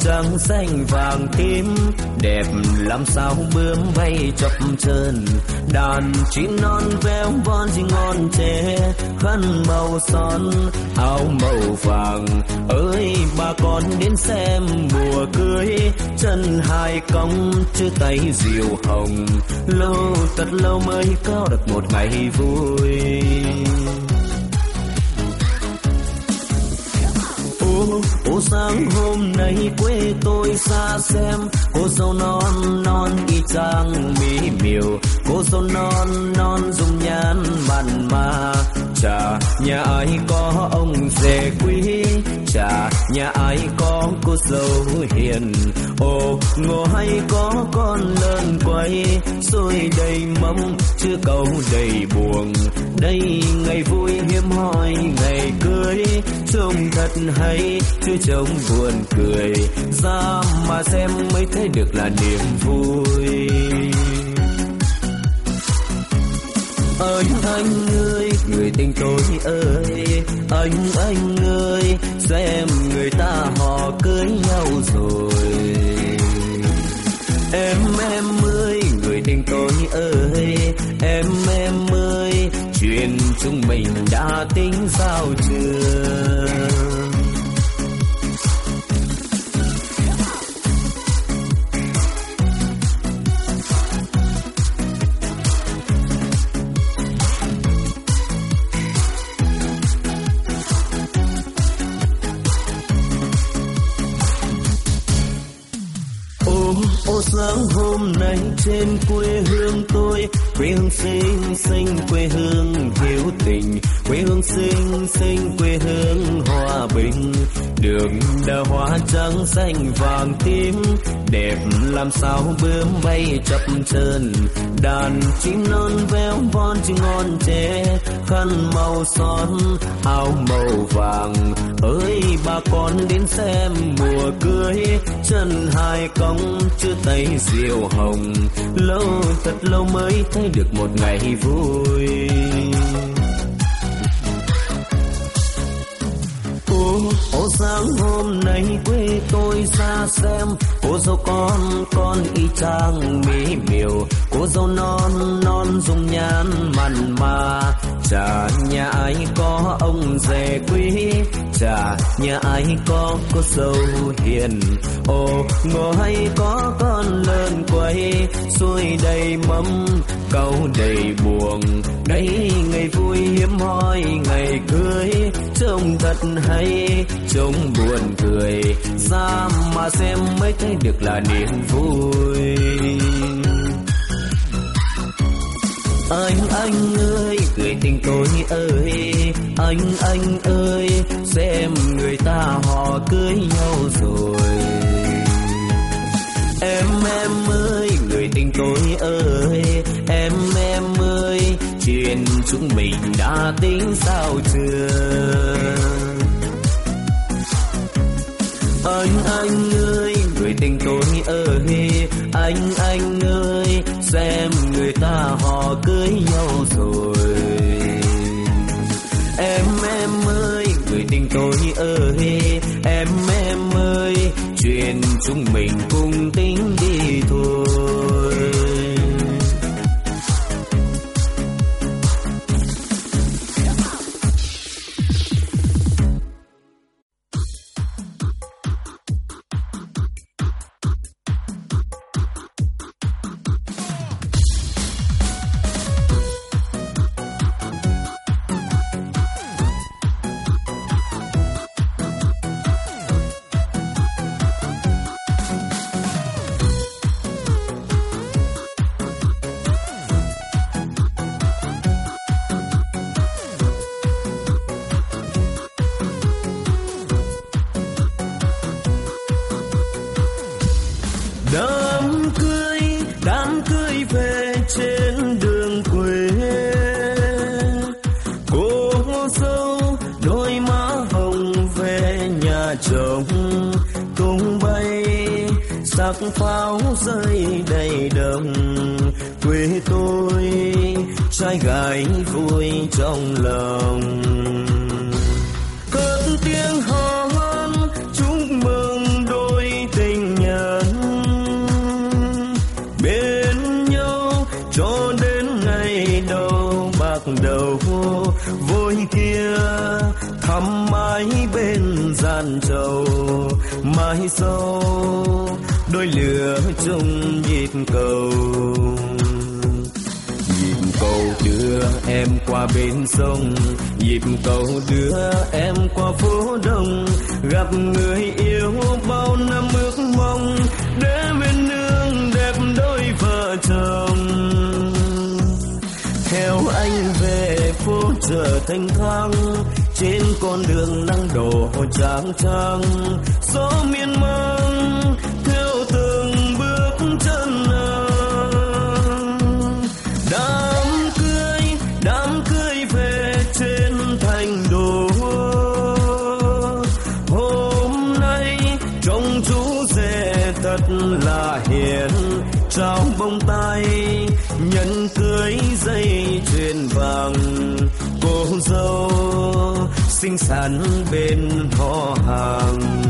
Trắng xanh vàng tím, đẹp làm sao bướm bay chập chờn. Đàn chim non véo von gì ngon trẻ khăn màu son, áo màu vàng. Ơi, bà con đến xem mùa cưới, chân hai cong, chữ tay diều hồng. Lâu thật lâu mới có được một ngày vui. Xa xem. Cô dâu non non y chang mỹ miều. Cô dâu non non dùng nhan mặn mà. Chà, nhà ai có ông rể quý trà nhà ai có cô dâu hiền? Ồ, ngô hay có con lớn quay xôi đầy mâm chưa câu đầy buồn. Đây ngày vui hiếm hoi, ngày cưới. Trông thật hay chưa trông buồn cười. Ra mà xem mới thấy được là niềm vui. Anh anh ơi, người tình tôi ơi. Anh anh ơi xem người ta họ cưới nhau rồi. Em em ơi, người tình tôi ơi. Em em ơi, chuyện chúng mình đã tính sao chưa? Sáng hôm nay trên quê hương tôi quê hương xinh xinh quê hương hiếu tình quê hương xinh xinh, quê hương hòa bình. Đường đào hoa trắng xanh vàng tím, đẹp làm sao bướm bay chập chờn. Đàn chim non véo von chim ngon trẻ khăn màu son áo màu vàng. Ơi, bà con đến xem mùa cưới, chân hai cong chưa tay diều hồng. Lâu thật lâu mới thấy được một ngày vui. Ô ô sáng hôm nay quê tôi ra xem cô dâu con con y chang mỹ miều. Cô dâu non non dung nhan mặn mà. Chả nhà ai có ông rể quý. Chả nhà ai có cô dâu hiền. Ồ, ngô hay có con lớn quay xuôi đầy mâm, câu đầy buồn. Đấy, ngày vui hiếm hoi, ngày cưới. Trông thật hay, trông buồn cười. Ra mà xem mấy cái được là niềm vui. Anh anh ơi người tình tôi ơi. Anh anh ơi, xem người ta họ cưới nhau rồi. Em em ơi, người tình tôi ơi. Em em ơi, chuyện chúng mình đã tính sao chưa? Anh anh ơi tình tôi ơi anh anh ơi, xem người ta họ cưới nhau rồi. Em em ơi, người tình tôi ơi em em ơi, chuyện chúng mình cùng tính đi. Chuyền cô dâu xinh xắn bên họ hàng.